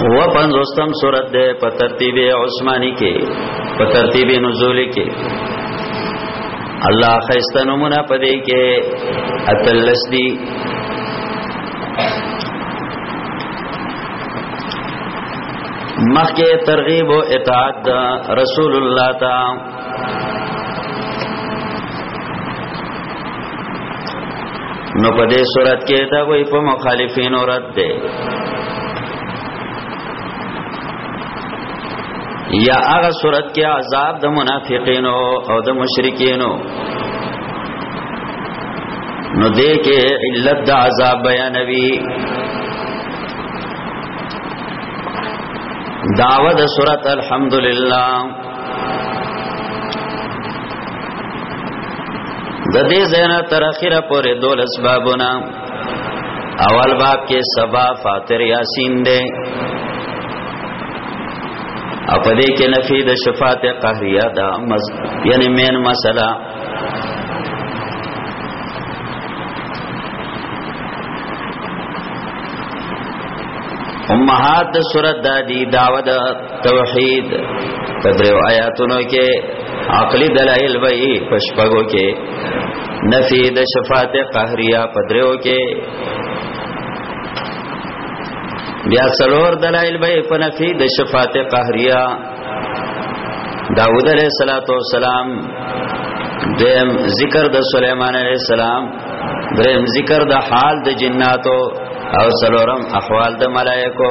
و پنځوستم سورت ده په ترتیب عثماني کې په ترتیب نزول کې الله خیسته نمونه پدې کې اتلس دی مخکې ترغیب او اطاعت رسول الله تعالی نو په دې صورت کې دا وایي په مخالفینو رد ده یا هغه صورت کې عذاب د منافقینو او د مشرکینو نو دې کې علت د عذاب بیانوي دعوه د سورۃ الحمدلله د دې زنه تر اخره پورې دولس بابونه اول باب کې سبا فاتر یاسین دی او په دې کې نفي د شفاعت قهریا دا مز یعنی مین مسله امهات د سورۃ دادی داوود توحید په دریو آیاتونو کې عقلی دلایل وایي پښپغو کې نفی د شفاعت قهریه په دریو کې بیا څلور دلایل به په نفی د شفاعت قهریه داوود علیہ الصلوۃ والسلام دیم ذکر د سليمان عليه السلام دریم ذکر د حال د جناتو او څلورم احوال د ملائکو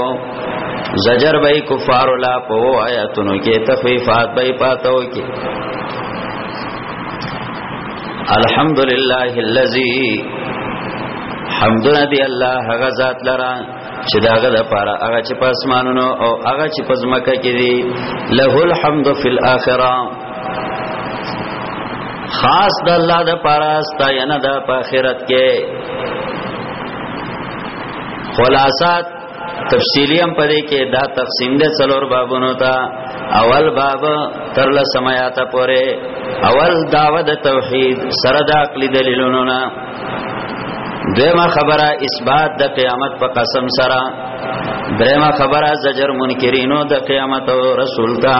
زجر به کفار لا په آیاتونو کې تخفیفات به پاتو کې الحمدلله الذی حمدنا دی الله هغه ذات لرا چې داغه د پاره هغه چې پاسمانونو او هغه چې پزمکه کې دی له الحمد فی الاخره خاص د الله د پاره ستاینه د په آخرت کې خلاصات تفصیلی هم پدې کې دا تقسیم ده څلور بابونو ته اول باب تر لسمات پورې اول داوه د توحید سره د عقلی دلیلونو نه دیمه خبره اثبات د قیامت په قسم سره دریمه خبره زجر منکرینو د قیامت او رسول تا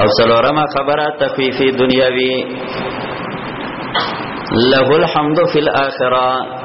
او څلورمه خبره تخفیفی دنیاوی له الحمد فی الاخره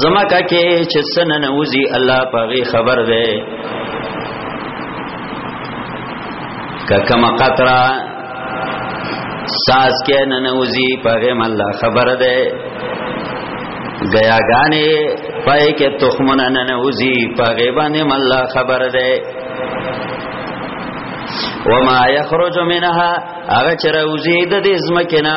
زمکه کې چې سنه نوزي الله پاغي خبر ده کما قطرا ساز کې نه نوزي پاغي الله خبر ده غیاګانې پای کې تخمونه نه نوزي پاغي باندې الله خبر ده وما يخرج منها هغه چې راوزي د دې زمکه نه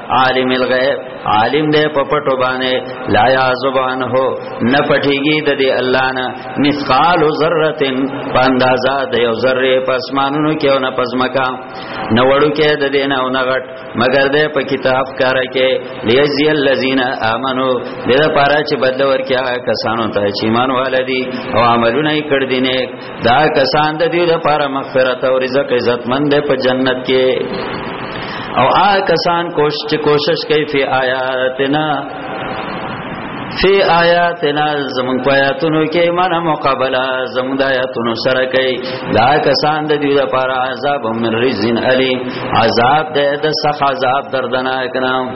عالم الغیب عالم دې په پټو باندې لا یعذب عنه نه پټيږي د دې الله نه مثقال ذره په اندازا د یو ذره په اسمانونو کې او نه پزمکا نه وړو کې د دې نه او نه غټ مگر دې په کتاب کار کې لیزی الذین آمنو دې لپاره چې بدل ورکیا کسانو ته چې ایمان والدي او عملونه یې کړ دي نه دا کسان د دې لپاره مغفرت او رزق عزت مند په جنت کې او آ کسان کوشش کوشش کوي په آیاتنا فی آیاتنا زمون په آیاتونو کې ایمان مقابله زمون د آیاتونو سره کوي دا کسان د دې لپاره عذاب من رزن علی عذاب د د سخ عذاب دردناک نام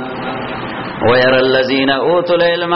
وير الذين اوتوا العلم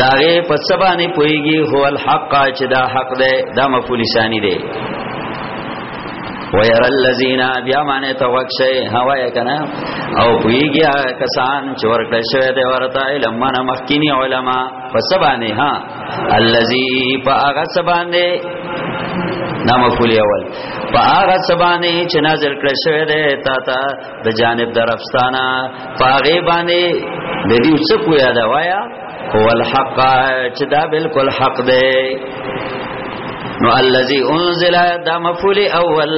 داغه په سبا نه پويږي هو الحق چې دا حق ده دا مفعول ثاني ده وير الذين بیا معنی ته وکشه هوایا کنه او پویږي کسان چې ورکړل شوی دی ورته علم من مخکینی علما پس باندې ها الذي فاغه سبانه نام فولی اول فاغه سبانه چې نازل کړی شوی دی تا ته د جانب درفستانه فاغه باندې د دې څه کویا دا وایا هو الحق چې دا بالکل حق دی نو الذي انزل دا مفعول اول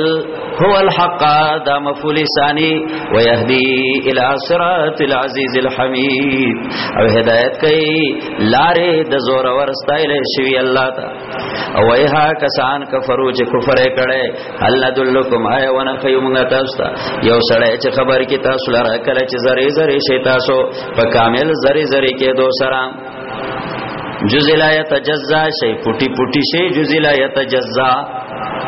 هو الحق دا مفعول ثاني ويهدي الى صراط العزيز الحميد او هدايت کوي لارې د زور ورستایل شوی الله تا او ایها کسان کفرو چې کفر کړي هل ندلکم آیا ونه خیمونگا تاسو تا یو سڑے چه خبر کی تاسو لرا کل چه زری زری شی تاسو پا کامل زری زری که دو سرا جز لا یتجزا شی پوٹی پوٹی شی جز لا یتجزا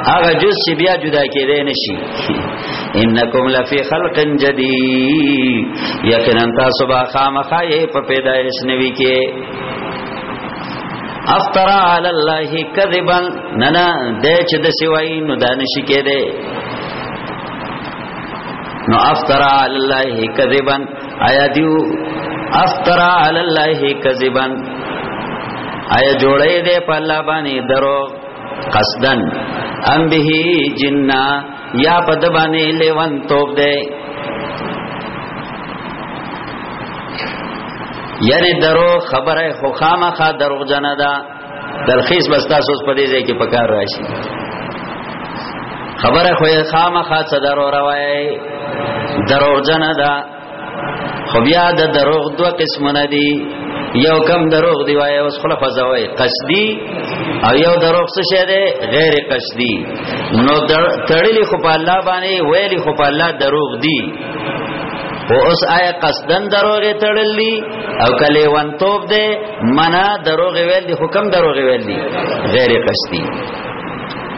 هغه جز چې بیا جدا کېدای نشي انکم لفی خلق جدید یقینا تاسو به خامخای په پیدایش نوي کې افترا علی الله کذبا نه نه د چې د سوای نو دانش کې ده نو افترا علی الله کذبا آیا دیو افترا علی الله کذبا آیا جوړې ده په الله باندې درو قصدن ام به جنہ یا په د باندې لیوان توپ دی یعنی درو خبره خو خامخه درو جنا ده تلخیص بس تاسو په دې ځای کې پکار راشي خبره خو خامخه څه درو روایت درو جنا ده خو بیا د دروغ دوه قسمونه دي یو کم دروغ دی وای اوس خلا فزوي قصدي او یو دروغ څه شه دی غیر قصدي نو تړلی خو په الله باندې ویلی خو په الله دروغ دی او اوس آیا قصدن دروغ تړلی او کله وان توپ دی منا دروغ ویل دی حکم دروغ ویل دی غیر قصدي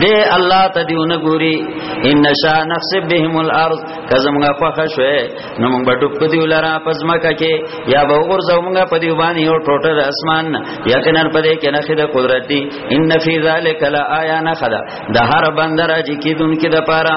دے الله ته دیونه ګوري ان شاء نخسب بهم الارض کزمغه خوخ شوه نو موږ بټو په دی ولرا پزماکه کې یا به ورځو موږ په دی باندې یو ټوټه د اسمان یقینا په دې کې نه خید قدرت دی ان فی ذلک لآیان خدا د هر بندر اج کیدون کې د پاره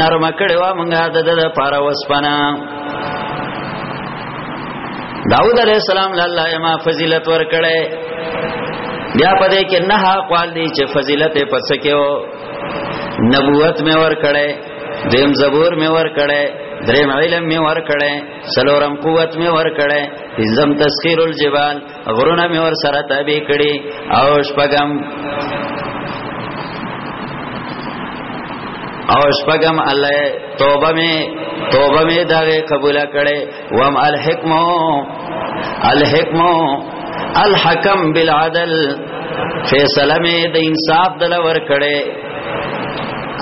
نرم کړي وا مونږه د د پاره وسپنا داوود علیہ السلام الله ما فضیلت ور کړي بیا پدې کې نه اقوال دي چې فضیلت پس کې او نبوت مې ور کړي دیم زبور مې ور کړي دریم علم مې ور کړي سلورم قوت مې ور کړي پنځم تسخير الجبال غرونه مې ور سره تابع کړي او شپږم او شپږم الله توبه می توبه می دغه قبول کړي وام الحکمو الحکمو الحکم بالعدل فیصله می د انصاف دل ور کړي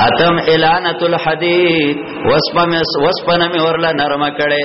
اتم اعلانت الحدید وسپم وسپنه می ورله نرمه کړي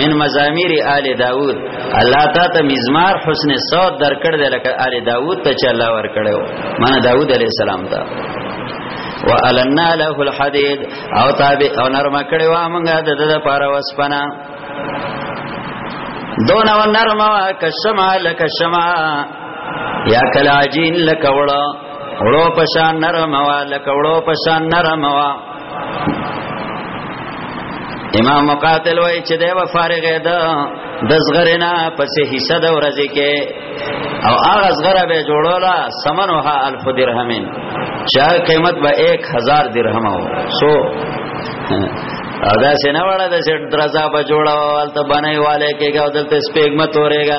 من مزامیر آل داوود الله تا ته مزمار حسن صوت درکړ دی لکه آل داوود ته چې الله ور کړو معنی داوود علی السلام ته وعلنا له الحديد او تابع او نرم کړي وا مونږه د د پاره وسپنا دون و نرم وا کشما لک شما یا کلاجین لک وړو وړو پشان نرم وا لک وړو پشان نرم وا امام مقاتل وای چې دی و فارغ ده د زغرینا پسې حصہ د ورځې کې او هغه زغره به جوړولا سمنها الف درهمین چا قیمت به 1000 درهم او سو او دا سینه وړه د درزا په جوړاوال ته بنای والے کېږي او دلته سپېګمه تورېږي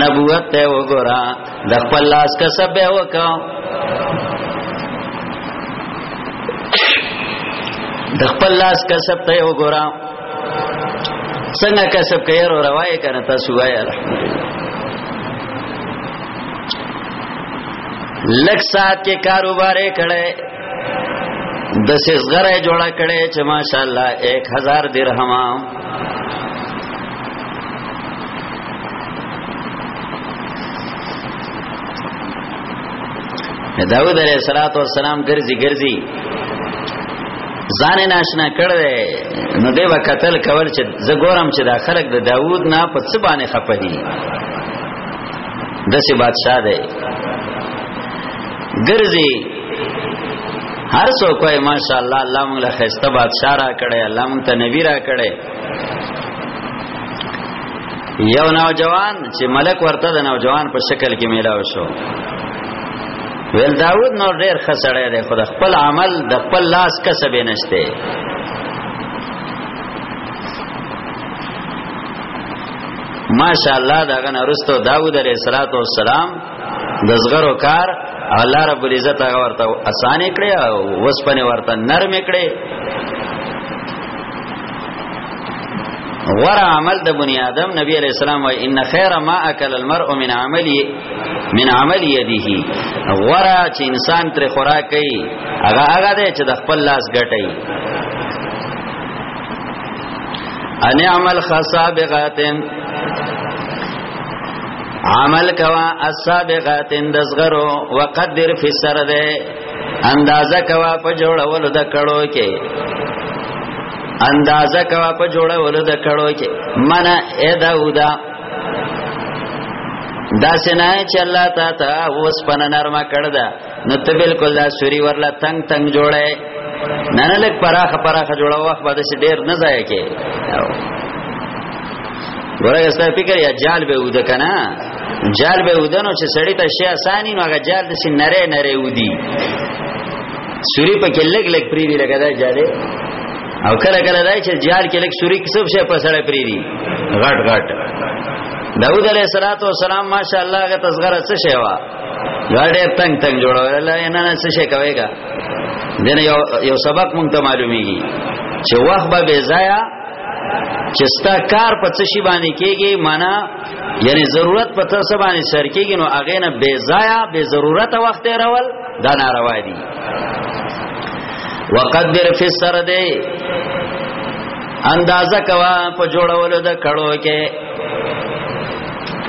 نبوت ته وګورا د خپل لاس کسب به وکاو د خپل لاس کسب ته وګورا څنګه کسب کوي او روایت کنه تاسو وایي الحمدلله لک سات کې کاروبار کړي د سیسګره جوړه کړي چې ماشاءالله 1000 درهم داود علیہ الصلات والسلام ګرځي ګرځي ځان ناشنا کړي نو دی وکتل کول چې زګورم چې دا خلک د داوود نه په څه باندې خپه دي دسه بادشاہ دی ګرځي هر څوک وای ماشاءالله الله موږ له خسته بادشاہ را کړي الله موږ ته نبی را کړي یو نوجوان چې ملک ورته د نوجوان په شکل کې میلاو شو ویل داود نور ډیر خسړی دی خو د خپل عمل د خپل لاس کسب نشته ماشاءالله داغه نرستو داود علیه السلام د زغرو کار الله رب العزت هغه ورته اسانه کړی او وسپنه ورته نرم کړی غره عمل د بنی آدم نبی علیہ السلام وای ان خیر ما اکل المرء من عملی من عمل یده غره چې انسان تر خوراک کوي هغه هغه دی چې د خپل لاس ګټي ان عمل خاصه بغاتن عمل کوا السابقات اندزغرو وقدر فی سر ده اندازه کوا په جوړولو د کړو کې اندازه کوا په جوړولو د کړو کې من اے داودا دا سنا چې الله تا ته اوس پن نرمه کړ دا نو ته بالکل دا سوري ورلا تنگ تنگ جوړه نه نه لک پراخه پراخه جوړه وخت باندې سي ډیر نه ځای کې ورګه ستاسو فکر یا جال به ود کنه جال به ودنو چې سړی ته شي اساني نو هغه جال د سي نره نره ودی سوري په کې لګ لګ پری دی لګا دا جاله او کله کله دای چې جال کې لګ سوري کسب شه په سړی پری دی غټ غټ داود علیہ الصلوۃ والسلام ماشاءالله غت اصغر څه شی وا دا ډېر تنگ تنگ جوړول الله نه نه څه شي کوي کا دنه یو یو سبق مونږ ته معلومیږي چې وخت به بے ضایع چې ستا کار په څه شي باندې کېږي معنا یعنی ضرورت په تر څه باندې سر کېږي نو هغه نه بے ضایع بے ضرورت وخت راول دا ناروا دي وقدر فی السرد اندازه کوا په جوړولو د کړو کې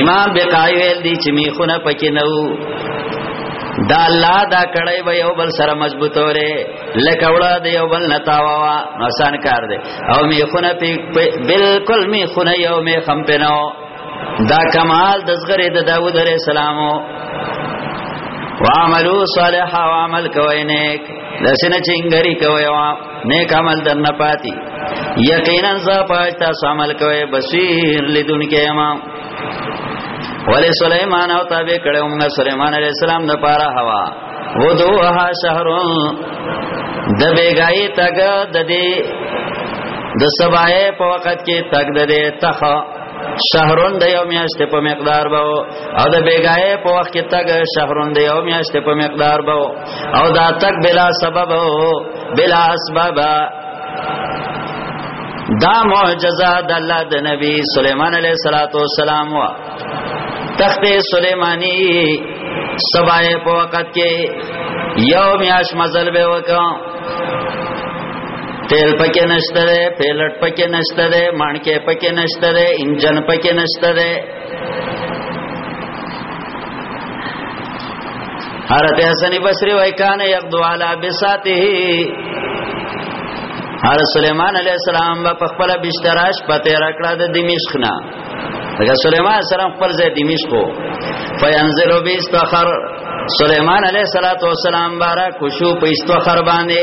امام بقای ویل دی چې میخونه پکې نه وو دا الله دا کړی به یو بل سره مضبوطوره لکه وړه د یو بل نتاوا آسان کار دی او میخونه بالکل میخونه یو می خم پنو دا کمال د زغره د داوود علیه السلامو وعملو صالحا وعمل کوي نیک دسنه چنګری کوي نیک عمل در نه پاتی یقینا ز پاج تاسو عمل کوي بصیر لیدونکې ما ولې سليمان او تابع کړه موږ سليمان عليه السلام د پاره هوا ودوها شهر د بیګای تګ د دې د سبای په وخت کې تګ د دې تخ شهرون د یو میاشت په مقدار باو او د بیګای په وخت کې تګ شهرون د یو میاشت په مقدار باو او دا تک بلا سبب بلا اسباب دا معجزه د الله د نبی سليمان عليه صلوات و سلام وا تخت سليماني سبای په وخت کې یو میاش مزل به وکاو تیل پکې نشته ده پیلټ پکې نشته ده مانکه پکې نشته ده انجن پکې نشته ده حضرت حسن بصری وای کان یقدو علی بساته هر سليمان عليه السلام په خپل بشتراش پته راکړه د دمشق نه هغه سليمان سلام خپل ځای دمشق وو فینزل بیستخر سليمان عليه الصلاه والسلام بارا کوشو په استخر باندې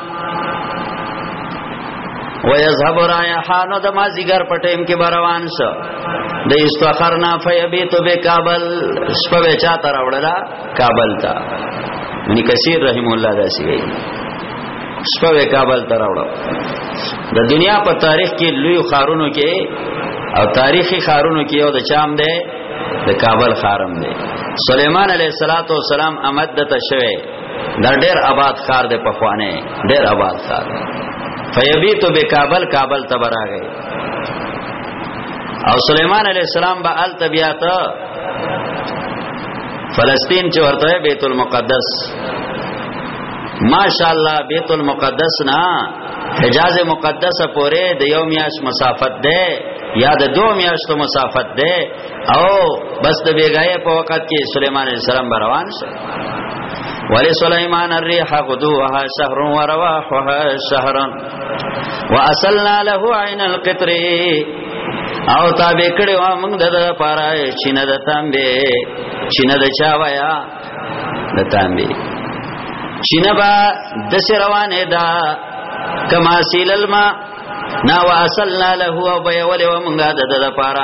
ويذهب رايحان د مازیګر په ټیم کې بروان شو د استخرنا فیبیت بکابل شپه چا تر وړلا کابل ته نی کثیر رحم الله داسي وی شپه کابل تر وړو د دنیا په تاریخ کې لوی خارونو کې او تاریخي خارونو کې یو د چام دی د کابل خارم دی سليمان عليه السلام امد ته شوه دا ډېر آباد ښار دی په خوانه ډېر آباد ښار دی فیبیتو به کابل کابل ته براغی او سليمان عليه السلام به ال طبيعت فلسطین چې ورته بیت المقدس ماشاءالله بیت المقدس نه حجاز مقدس پورې د یو میاش مسافت ده یا د دو میاشتو مسافت ده او بس د بیګای په وخت کې سليمان عليه السلام روان شو ولی سلیمان الريح غدوها شهر ورواحها شهر واسلنا له عين القطر او تابع کړي وا موږ د پاره چینه د تامبه چینه د چا ویا د تامبه چینه با د روانه دا کما سیل الماء نا واصلنا له او بیا ولې و مونږه د د لپاره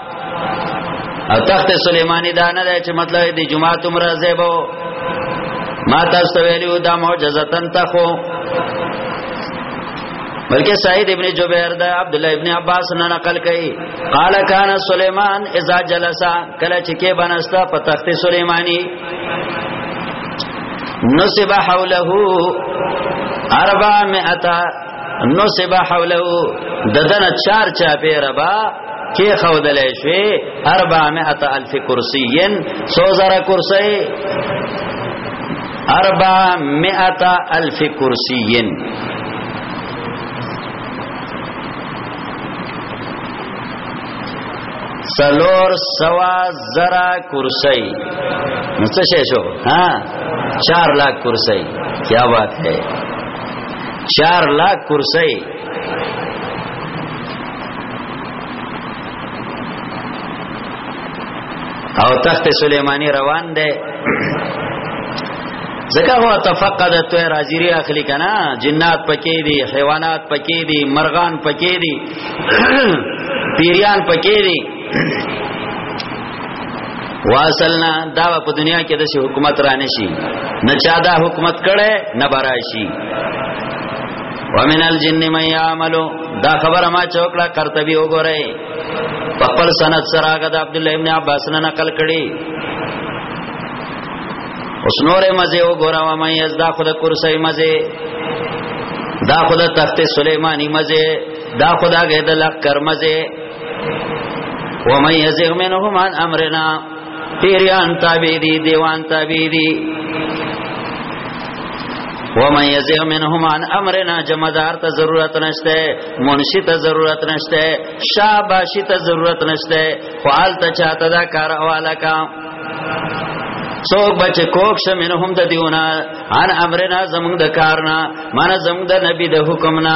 او تخت سليماني دا نه دی چې مطلب دی جمعه تم راځي به ما تاسو ویلو دا معجزه تن تخو بلکہ سعید ابن جبیر دا عبد الله ابن عباس نه نقل کړي قال کان سليمان اذا جلس کله چې کې بنستا په تخت سليماني نصب حوله 400 نو سبا حوله ددن چار چا پیرا با کې خودلې شوې 400000 کرسیین 10000 کرسی 400000 کرسیین سلور سوا زرا کرسی نو څه شو ها 4 لاکھ کرسی کیا بات ہے چار لاک کرسی او تخت سلیمانی روان دی زکه هو تفقد تو راجری اخلی کنا جنات پکې دي حیوانات پکې دي مرغان پکې دي پیریان پکې دي واصلنا دا په دنیا کې د حکومت را نشي نه چا دا حکومت کړي نه براشي ومن الجن من يعمل دا خبره ما چوکړه کرتبي وګورئ په خپل سند سره هغه د عبد الله ابن عباس نه نقل کړي اوس نورې مزه وګوره و مې از دا خود کرسي مزه دا خود تخت سليماني مزه دا خدا غې د لک کرمزه ومن یزغ منهم عن امرنا پیریان تابع دي دیوان تابع دي ومن یزغ منهم عن امرنا جمعدار ته ضرورت نشته منشی ته ضرورت نشته شاباشی ته ضرورت نشته خپل ته چاته دا کار حواله کا څوک بچ کوک شه منهم د دیونه ان امرنا زمون د کارنا معنی زمون د نبی د حکمنا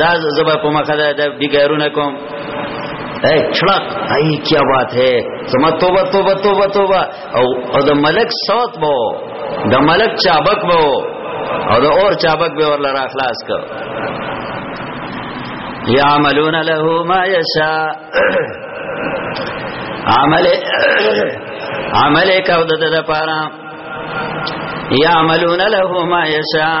دا زبا کومه خدای دا بیګارونه کوم اے چھڑک ای کیا بات ہے سما توبہ توبہ توبہ توبہ او او د ملک صوت بو د ملک چابک بو او د اور چابک به ور لرا خلاص کو یعملون له ما یشاء عمل عمل کو د د پاره یعملون له ما یشاء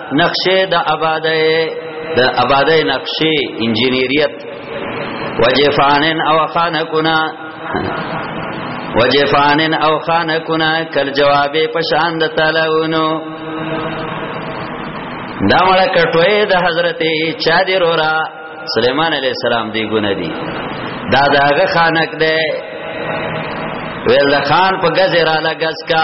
نقشه د آباده د آباده نقشه انجنیریت وجفانن او خانکنا وجفانن او خانکنا کل جواب پشان د تلاونو دا مړه کټوي د حضرت چا دی رورا سليمان عليه السلام دی ګون دی دا داغه خانک دی ویل خان په غزه را لګس کا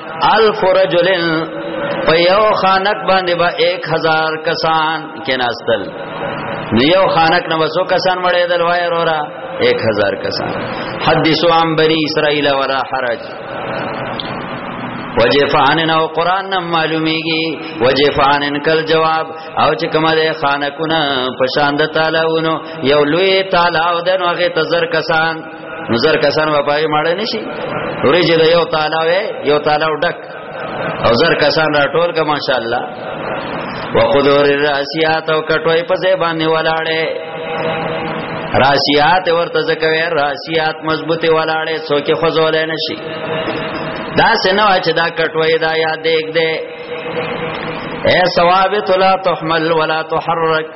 الف رجلن په یو خانک باندې با 1000 کسان کې ناستل یو خانک نه وسو کسان مړې دل وای رورا 1000 کسان حدیثو عن بنی اسرائیل ولا حرج وجفانن او قران نم معلومیږي وجفانن کل جواب او چې کومه ده خانکونه پشان د تعالیونو یو لوی تعالی او دنو هغه تزر کسان نو زر کسان به پای ماړه نشي ورېجه د یو تعالی وې یو تعالی ډک او زر کسان راټول کا ماشاءالله وقدور الراسیات او کټوي په ځای باندې ولاړې راسیات ورته ځکوي راسیات مضبوطه ولاړې څوک خزول نه شي دا سينو چې دا کټوي دا یاد دیک دې اے ثوابت لا تحمل ولا تحرك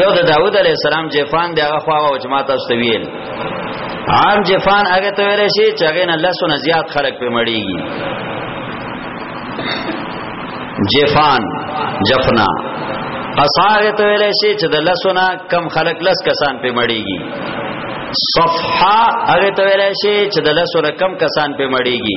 یو د داوود علی السلام جفان دی هغه خواغه او جماعت استویل عام جفان هغه ته ویل شي چې هغه نه لسونه زیات خلک په مړیږي جفان جفنا قصاغه ته ویل شي چې د لسونه کم خلک لس کسان په مړیږي صفحه هغه ته ویل شي چې د لسونه کم کسان په مړیږي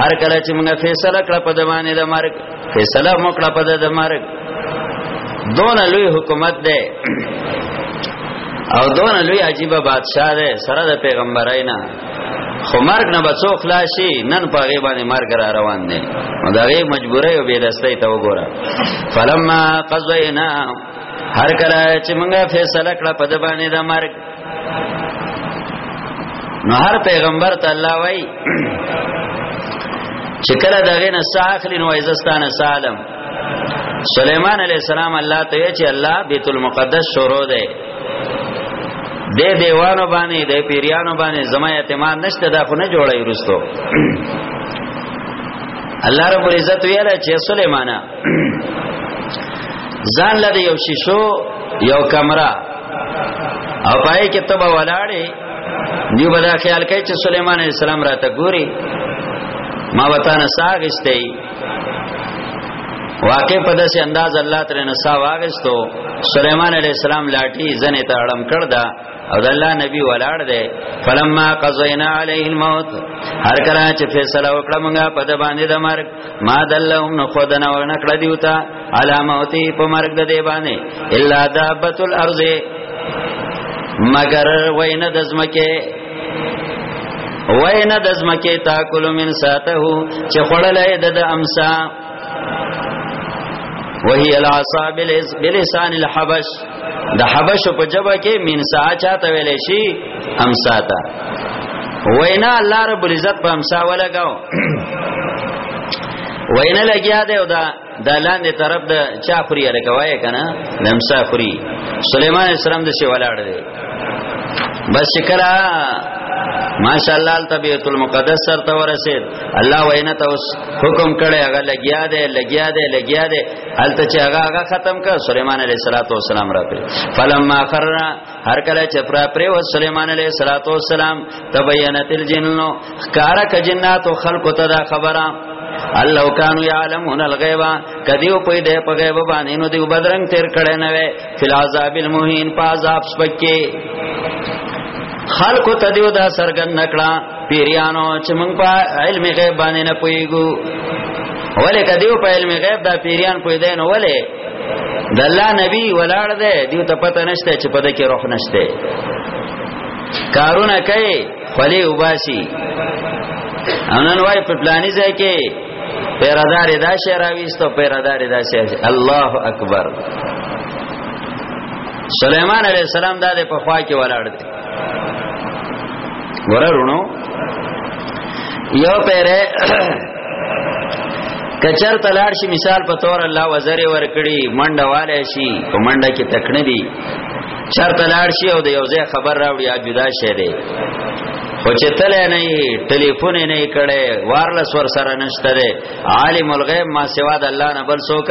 هر کله چې موږ فیصله کړ په دمانه د مرګ فیصله مو کړ په د مرګ دون لوی حکومت ده او دون لوی عجیب بادشاہ ده سره د پیغمبرای نه خو مرګ نه بچو خلاصي نن په غي باندې مرګ را روان دي نو دا غي مجبورې او بے دستۍ ته وګوره فلما قضینا هر کله چې موږ فیصله کړه په د باندې د مرګ نو هر پیغمبر ته الله وای چې کله دغه نه ساخلی نو عزستان سالم سليمان عليه السلام الله ته چې الله بیت المقدس شروع ده د دیوانو باندې د پیریانو باندې زما اعتماد نشته دا خو نه جوړای رستو الله رب العزت ویل چې سليمانه ځان لده یو شیشو یو کمره او پای کې تبا ولاړې نیو بدا خیال کوي چې سليمان عليه السلام راته ګوري ما وطن ساغستې واقع په داسې انداز الله تعالی نه سا واغستو سليمان عليه السلام لاټي زنه ته اړم کړ دا او د الله نبی ولاړ دی فلما قضینا علیه الموت هر کله چې فیصله وکړه موږ په د باندې د مرګ ما دلهم نو خودنا ورنکړه دیوتا علاموتی په مرګ د دی باندې الا دابت الارض مگر وین د زمکه وین د زمکه تاکل من ساته چې خړلې د د امسا وهي العصا بلسان الحبش د حبش په جبه کې من سا چاته ویلې شي امسا تا وینا الله رب العزت په امسا ولګاو وینا لګیا دی او دا د لاندې طرف د چا خوري لکه وای کنه لمسا خوري سليمان اسلام د سی ولاړ دی بس شکرا ماشاءالله التبیت المقدس سر ته ورسید الله وینا ته اوس حکم کړي هغه لګیا دی لګیا دی لګیا دی هلته چې هغه هغه ختم کړ سليمان عليه السلام را پی فلما خرنا هر کله چې پر پر و سليمان عليه صلوات و سلام تبينت الجن خکارا ک جنات او خلق ته دا خبره الله کانو یعلمون الغیب کدی او پوی دې په غیب باندې نو دی بدرنګ تیر کړه نه وې فل عذاب المهین په عذاب سپکه خلق ته دیو دا سرګن نکړه پیریانو چې موږ په علم غیب باندې نه پويګو ولې کدیو په علم غیب دا پیریان پوي دین ولې د الله نبی ولاړ دی دیو ته پته نشته چې پده کې روح نشته کارونه کوي خلی وباسي انن وای په پلاني ځای کې پیرادار دا شعر راويستو پیرادار دا شعر الله اکبر سليمان عليه السلام دا په خوا کې ولاړ دی وررونو یو پیره کچر تلار شي مثال په تور الله وزره ور کړی منډه والے شي په منډه کې تکنه دي چر تلار شي او د یو ځای خبر راوړي یا جدا شه دی خو چې تل نه ټلیفون نه کړي وارلس ور سره نشته دی عالم الغیب ما سوا د الله نه بل څوک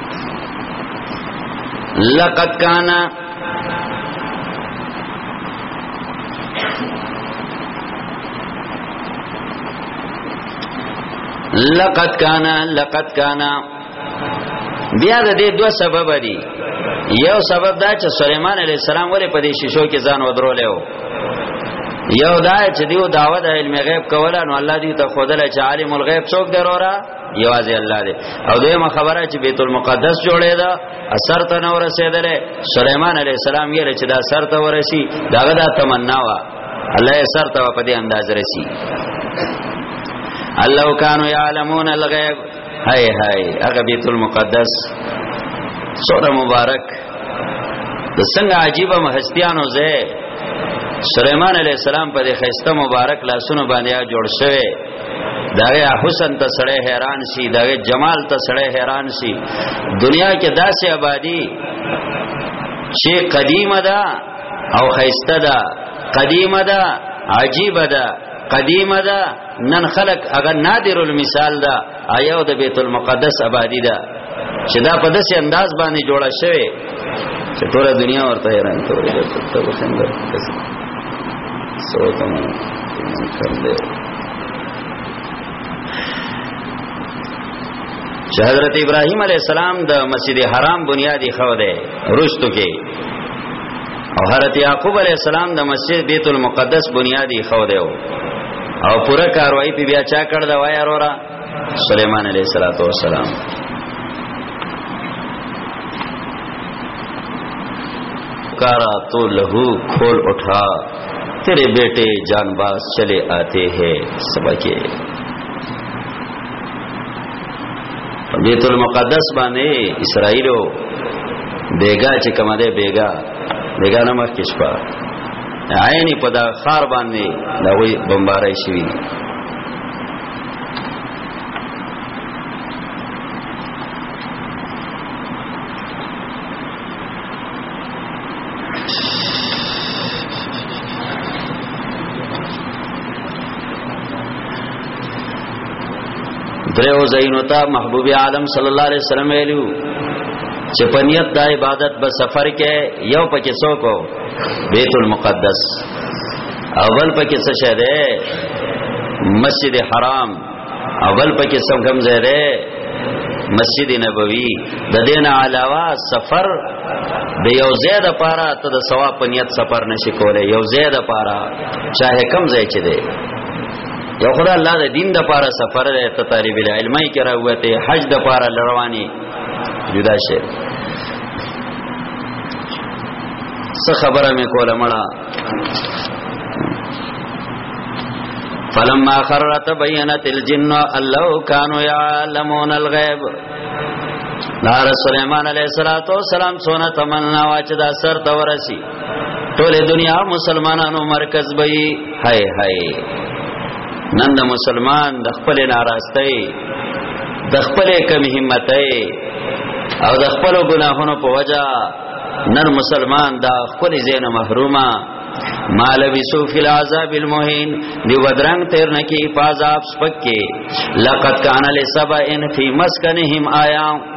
لقد کان لقد کان لقد کان بیا د دې دوه سبب دي یو سبب دا چې سليمان عليه السلام ولې په دې شیشو کې ځان ودرولې و یو دا چې دیو داوود علم غیب کوله نو الله دې ته خدای چې عالم الغیب څوک درورا یوازې الله دی او دویمه خبره چې بیت المقدس جوړې ده اثر ته نو رسیدلې سليمان عليه السلام یې چې دا اثر ته ورسی داغه دا تمنا وا الله یې اثر ته په دې انداز رسی الله کانوا یعلمون الغیب هاي هاي هغه بیت المقدس سوره مبارک د څنګه عجیب مهستیانو زه سليمان عليه السلام په دې خسته مبارک لاسونو باندې جوړ شوی داغه حسن ته سړی حیران شي داغه جمال ته سړی حیران شي دنیا کې داسې آبادی چې قدیمه ده او خیسته ده قدیمه ده عجیبه ده قدیمه ده نن خلق اگر نادر المثال ده آیا د بیت المقدس آبادی ده چې دا په داسې انداز باندې جوړه شوه چې ټول دنیا ورته حیران کړي ته به څنګه سوته مې کړل چې حضرت ابراهيم عليه السلام د مسجد حرام بنیادی خو ده رښتو کې او حضرت یعقوب علی السلام د مسجد بیت المقدس بنیادی خو دیو او پوره کاروایی په بیا چا کړ دا وای اورا سليمان عليه السلام کارا تو لہو کھول اٹھا تیرے بیٹے جان باز چلے آتے ہیں سبا کے بیت المقدس باندې اسرائیلو بیگا چې کومه ده بیگا بیگا نه مخکې شپه عین په دا خار باندې دا وی بمبارای شوی دریو زینو ته محبوب عالم صلی الله علیه وسلم ویلو چې په نیت د عبادت به سفر کې یو پکې څوک بیت المقدس اول پکې څه شه ده مسجد حرام اول پکې څوک هم ځای ده مسجد نبوي د دین علاوه سفر د یو زیاده پاره ته د ثواب په نیت سفر نشي کولای یو زیاده پاره چاهه کم ځای چي دی یو خدای الله د دین د پاره سفر دی ته طالب العلم یې کرا وته حج د پاره لروانی جدا شه څه خبره مې کوله مړه فلما خرت بینت الجن الله كانوا يعلمون الغيب نار سليمان عليه الصلاه والسلام سونه تمنا واچ دا سر تورسي ټول دنیا مسلمانانو مرکز به هاي هاي نن د مسلمان د خپل ناراستۍ د خپل کم همتۍ او د خپل ګناهونو په وجا نن مسلمان دا خپل زین محرومه مال بسو فی العذاب المهین دی ودرنګ تیر نکی پازاب سپکه لقد کان لسبا ان فی مسکنهم آیام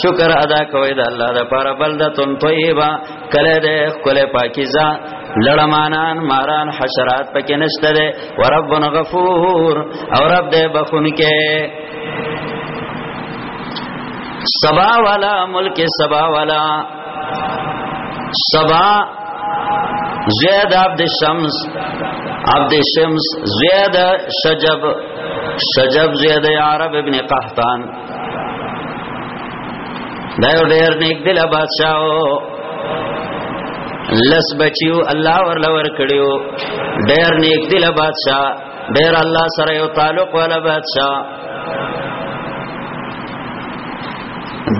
شکر ادا کوي د الله د پاره بلدتون طیبه کله ده کله پاکیزه لړمانان ماران حشرات پکې نشته ده وربنا غفور او رب دې بخون کې سبا والا ملک سبا والا سبا زید عبد الشمس عبد الشمس زید شجب شجب زید عرب ابن قحطان دا یو ډیر نیک دل بادشاہ لس بچیو الله ورل ور کړیو ډیر نیک دل بادشاہ ډیر الله سره یو تعلق والا بادشاہ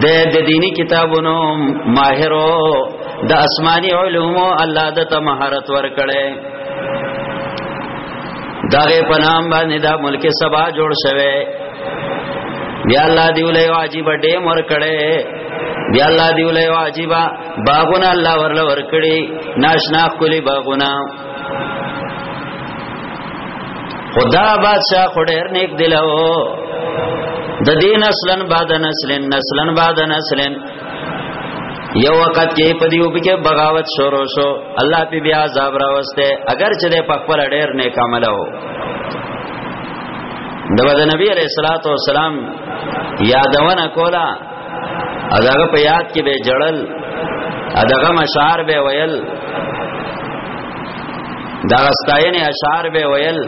د د دینی کتابونو ماهرو د آسمانی علومو الله د ته مهارت ور کړی داغه پنام باندې دا ملک سبا جوړ شوه بیا الله دی ولې واجب ډېم ور کړې بیا الله دی ولې واجب باغونه الله ورل ور کړې ناشنا خولي باغونه خدا بادشاہ خډیر نیک دلو د دین اصلن بعد نسلن نسلن بعد نسلن یو وخت کې په دیو کې بغاوت شروع شو الله په بیا عذاب راوسته اگر چې د پخپل ډیر نیک عمل وو د بد نبی علیہ الصلوۃ والسلام یادونه کولا اداغه په یاد کې به جړل اداغه مشار به ویل دا استاینه اشعار به ویل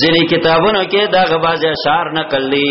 ځینې کتابونو کې دا غباز اشعار نقل دي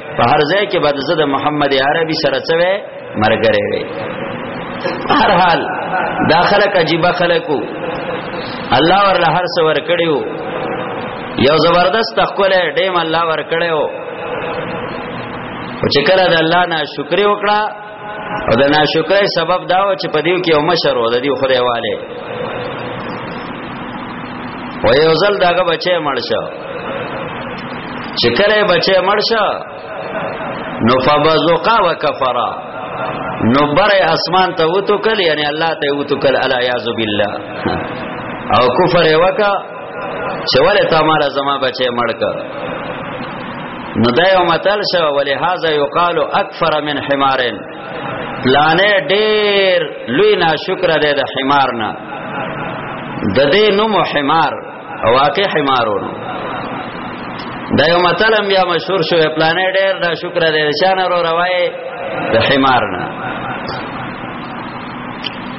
په هر ځای کې بعد زده محمد عربي سره څوي مرګره وي هر حال داخله عجیب خلکو الله ورله هر څو ور کړیو یو زبردست خپل ډیم الله ور کړیو او چې کله د الله نه شکر وکړه او د ناشکرۍ سبب دا و چې په دیو کې یو مشر و د دیو خدای والے و یو ځل داغه بچی مړ شو چې کله بچی مړ شو نو فبزقا وکفرا نو بر اسمان ته وته کله یعنی الله ته وته کله الا یاذ بالله او کفر وکا چې ولې تا مال زما بچي مړ کړ نو دا یو متل شو ولې هاذا یقال اکثر من حمارن لانه ډېر لوی ناشکر دی د حمار نه د دې نوم حمار واقع حمارونو دا یو متل بیا مشهور شو پلانې ډېر ناشکر دی شان ورو روایت د حمار نه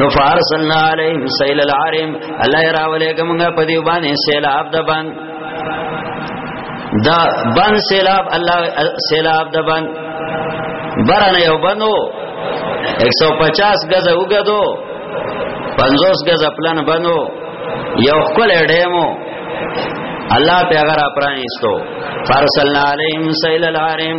نو فارسلنا علیهم سیل العرم الله راولې کومه په دی باندې سیلاب د بند دا بن سیلاب الله سیلاب د بن برنه یو بنو 150 غزه وګدو 50 غزه پلان بنو یو خپل ډیمو الله پیغمبر پرانیستو فرسلنا علیهم سیل العرم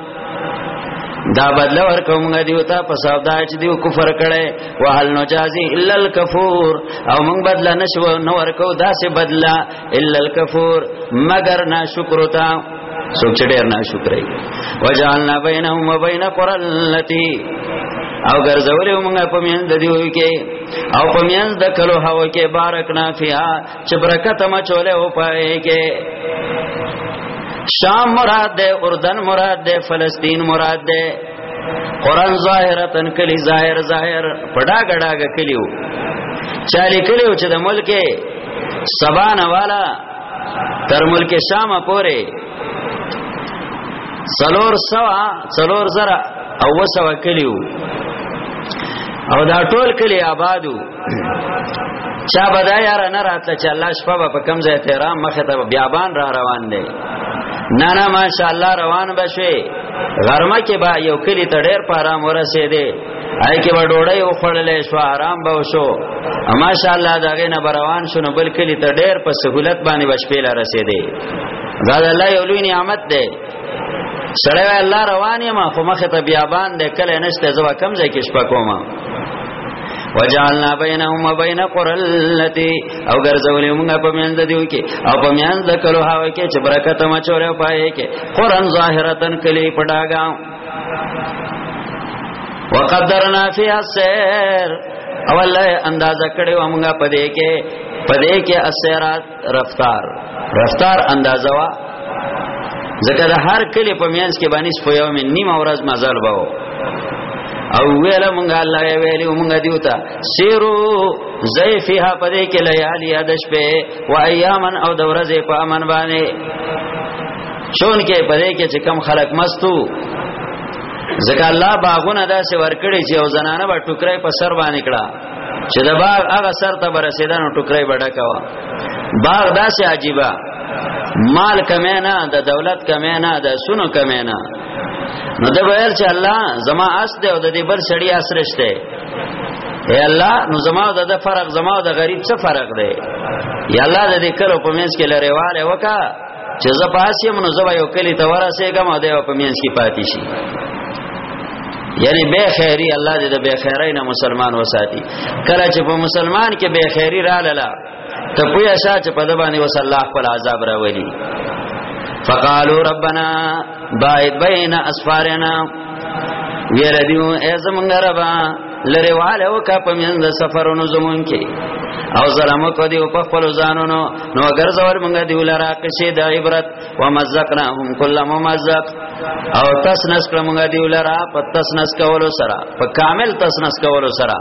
دا بدل ورکوم دیو ته په سبب دا چې دیو کفر کړي وهل نو جازي الا الكفور او موږ بدل نشو نو ورکو دا سه بدل الا الكفور مگر نا شکر تا سوچ ډیر نا شکرای وجعلنا بینهم وبین قرى التي او ګرځولې موږ په میان د دیو کې او په میان د کلو هوا کې بارکنا فیها چې برکت ما چولې او پای کې شام مراد ده اردن مراد ده فلسطین مراد ده قران ظاهرتن کلی ظاهر ظاهر پډا ګډا کلیو چالی کلیو چې د ملک سبانه والا تر ملک شام پورې سلور سوا سلور زرا او سوا کلیو او دا ټول کلی آبادو چا بدا یار نه راتله چې الله شپه په کم ځای تهران مخه ته بیابان را روان دی نه نه ماشاء الله روان بشي غرمه کې با یو کلی ته ډېر پارام ورسېده آی کې به ډوړې او خړلې شو آرام به وشو ماشاء الله داغه نه روان شونه بل کلی ته ډېر په سہولت باندې بشپېلا رسېده زاد الله یو لوی نعمت ده سړی الله روانې ما خو مخه ته بیابان ده کله نشته زوا کم ځای کې شپه کومه وجعلنا بينهم وبين قرى التي او ګرځولې موږ په میان د دیو کې او په میان د کلو هاو کې چې برکت ما چورې پای کې قران ظاهرتن کلی پډاګا وقدرنا فيها السير او الله اندازه کړو موږ په دې کې په دې کې اسرات رفتار رفتار اندازه وا ځکه د هر کلی په میانس کې باندې په یو من نیمه ورځ مزل باو او ویل مونږه الله یې ویلو مونږه دیوتا سیرو زئی فیها پدې کې لیالی ادش په و ایامن او د ورځې په امن باندې چون کې پدې کې چې کم خلق مستو ځکه الله باغونه داسې ورکړي چې او زنانه به ټوکرې په سر باندې کړه چې د باغ هغه سر ته برسیدنو ټوکرې بډکوا باغ داسې عجیبه مال کمه نه د دولت کمه نه د سونو کمه نه نو د ویل چې الله زما اس دی او د دې بل سړی اس رشته اے الله نو زما د فرق زما د غریب څه فرق دی یا الله د دې کلو په منځ کې لريواله وکا چې زه پاسې منو زه یو کلی ته ورسېږم او دیو په مینس کې پاتې شي یعنی به خیری الله دې د به خیرای نه مسلمان وساتي کله چې په مسلمان کې به خیری را لاله ته پویا شاه چې په دبانې وس الله خپل عذاب راولي فقالو ربنا باید بین اسفارنا ویل دیو ای زمونږ ربا لری والو کا په من د سفرونو زمون کې او ظلم کو دیو په خپل ځانونو نو اگر زور مونږه دی ولرا کسي د عبرت ومزقناهم کل ممزق او تسنس کړه مونږه دی ولرا په تسنس کولو سره په کامل تسنس کولو سره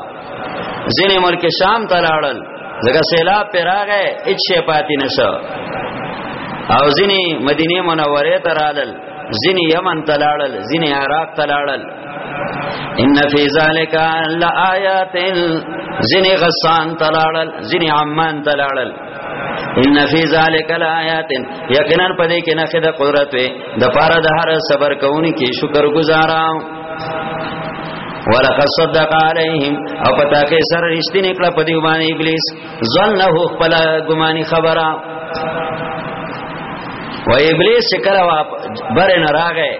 ځینې ملک شام ته لاړل ځکه سیلاب پر راغې هیڅ شي پاتې نشو او ځینې مدینه منوره ته راغلل ځینې یمن ته لاړل ځینې عراق ته لاړل ان فی ذلک لآیات زن غسان تلاړل زن عمان تلاړل ان فی ذلک لآیات یقینا پدې کې نه خدای قدرت وي د پاره د هر صبر کوونکې شکر گزارا ولقد صدق عليهم او پتا کې سر رښتینه کړه په دی باندې ابلیس ظنه خپل ګماني خبره و ابلیس کله بر نه راغې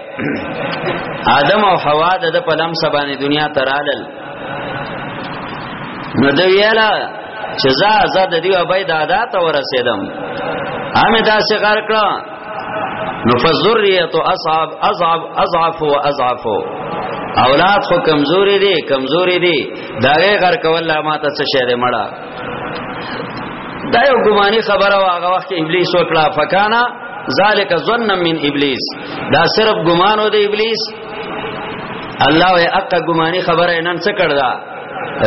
آدم او حوا د په لمس باندې دنیا ترالل نو د ویاله چې زه آزاد دی او بيد ادا ته ورسېدم امه دا څه کار کړ نو فذریه اصعب اصعب اضعف واضعف اولاد خو کمزوري دي کمزوري دي دا غي غر کول لا ماته څه شه دې مړه دا یو ګماني خبره واغه وخت ابلیس وکړه فکانا ذالک ظن من ابلیس دا صرف ګمانو د ابلیس الله یې اقا ګماني خبره نن څه کړدا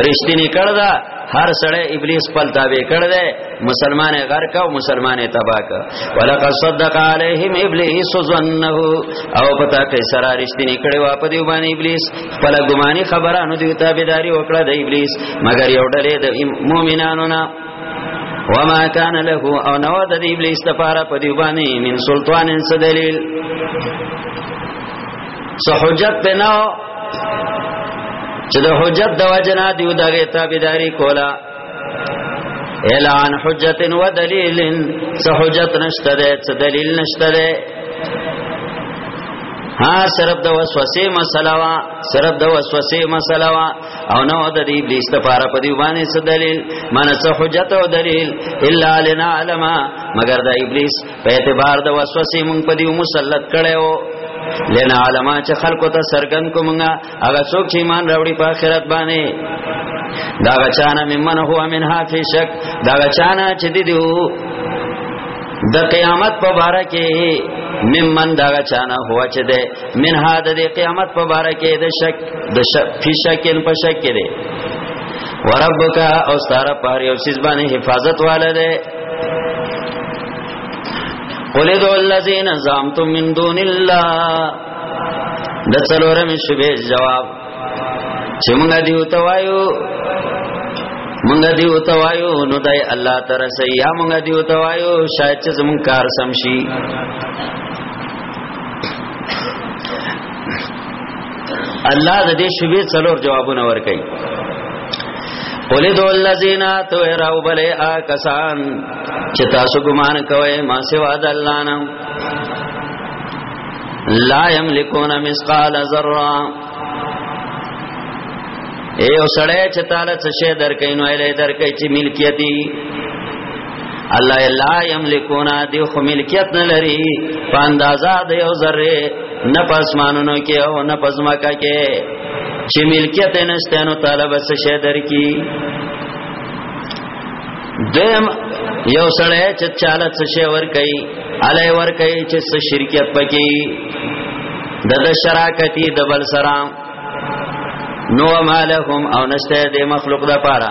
رښتینی کړدا هر سړی ابلیس پل تابع کړ دې مسلمان غرق او مسلمان تباک ولقد صدق عليهم ابلیس ظنه او پتا کې سره رښتینی کړي وا په دې باندې ابلیس خپل ګماني خبره نو دې تابعداري وکړه د ابلیس مګر یو ډلې د مؤمنانو نه وما كان له او نو د ابلیس لپاره په دی باندې من سلطان څه دلیل څه حجت ته نو چې د حجت د وجنا دیو دغه تابعداري کولا اعلان حجت و دلیل څه حجت نشته ده څه دلیل نشته ده ها صرف د وسوسه مسله وا صرف د وسوسه مسله وا او نو د دې ابلیس لپاره په دی باندې څه دلیل معنی څه حجت او دلیل الا لنا علم مگر دا ابلیس په اعتبار د وسوسې مونږ په دی مسلط کړو لنا علم چې خلکو ته سرګن کومه هغه څوک چې ایمان راوړي په آخرت باندې دا غچانا ممن هو منها فی شک دا غچانا چې دی دیو د قیامت په باره کې ممن دا غچانا هو چې ده منها د قیامت په باره کې د شک د فشکن په شک کې دی وربک او ستاره پر یو سیس باندې حفاظت واله دی قل ادعو الذین زعمتم من دون الله د څلورم شوبې جواب چې موږ دیو ته وایو موږ دیو ته وایو نو دای الله تر سي یا موږ دیو ته وایو شاید چې زموږ کار سم شي الله د دې شوبې څلور جوابونه ورکړي قل دو الذین تو راو بل آکسان چې تاسو ګمان کوئ ما سوا د الله نه لا یملکون مثقال ذره اے او سړی چې تعالی څه شی درکې نو اله درکې چې ملکیتی الله لا یملکونا دی خو ملکیت نه لري په اندازا د یو ذره نه پسمانونو کې او نه پزماکا کې چې ملکیت نه ستنو طالب څه شه درکې دیم یو سړی چې چاله څه شی ور کوي علی ور کوي چې څه شرکت پکې د د شراکتی د بل سره نو مالهم او نشته د مخلوق د پاره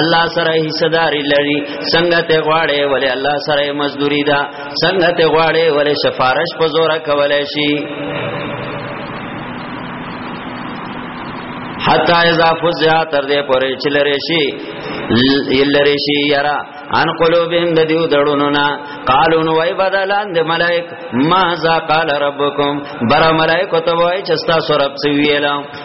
الله سره حصداري لري څنګه ته غواړي ولې الله سره مزدوري ده څنګه ته غواړي ولې سفارش په زور کولای شي حتا اذا فزع تر دې پورې چې لری شي لری شي یرا ان قلوبهم د دیو دړونو نا قالو نو وای بدلان د ملائک ما ذا قال ربکم بر ملائک تو وای چې تاسو رب سی ویلا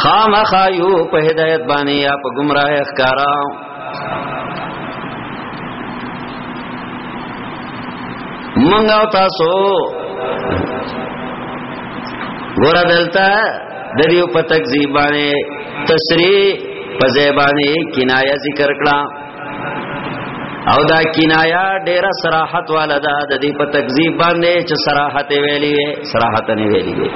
خامخا یو په هدایت باندې یا په گمراه ښکارا منګاو تاسو ګور دلته د دې په تکذیب باندې تسری په زیبانی کنایه ذکر کړه او دا کنایا ډیر صراحت والا دا د دې په تکذیب باندې چې صراحت ویلی وي صراحت نه ویلی وي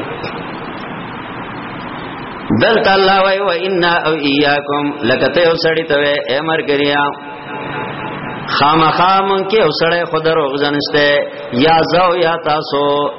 دلته الله وای و ان او ایاکم لکته او سړی ته امر کړیا خامخا مونږ کې او سړی خود روغ جنسته یا زو یا تاسو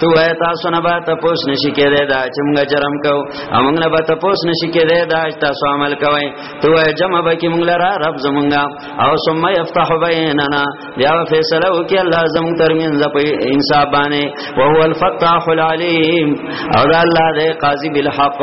تو ہے تاسو نه به تپوس نشی کېده دا چې موږ جرم کو او موږ نه به تپوس نشی کېده دا چې تاسو عمل کوئ تو ہے جمع به کې موږ لرا رب زمونږه او ثم یفتح بیننا بیا فیصله وکي الله زم ترمن ز انصاف باندې او هو الفتاح العلیم او الله دې قاضی بالحق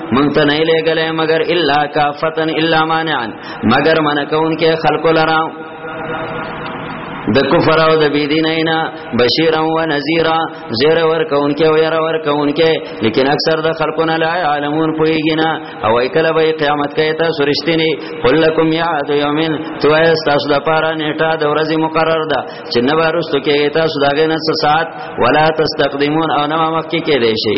مونږ ته نه لګلې مگر الا کافتن الا مانعا مگر من کون کې خلق لرا د کفر او د بيدینینا بشیر او نذیر زیر ور کون کې او ير ور کون کې لیکن اکثر د خلقونه لا عالمون پويګینا او ایکل به قیامت کې ته سرشتنی قل لكم یاد یومن تو ایس تاسو د پاره نیټه د ورځې مقرر ده چې نه وروسته کېږي تاسو دا غنه څه سات ولا تستقدمون او نه مخکې کېدې شي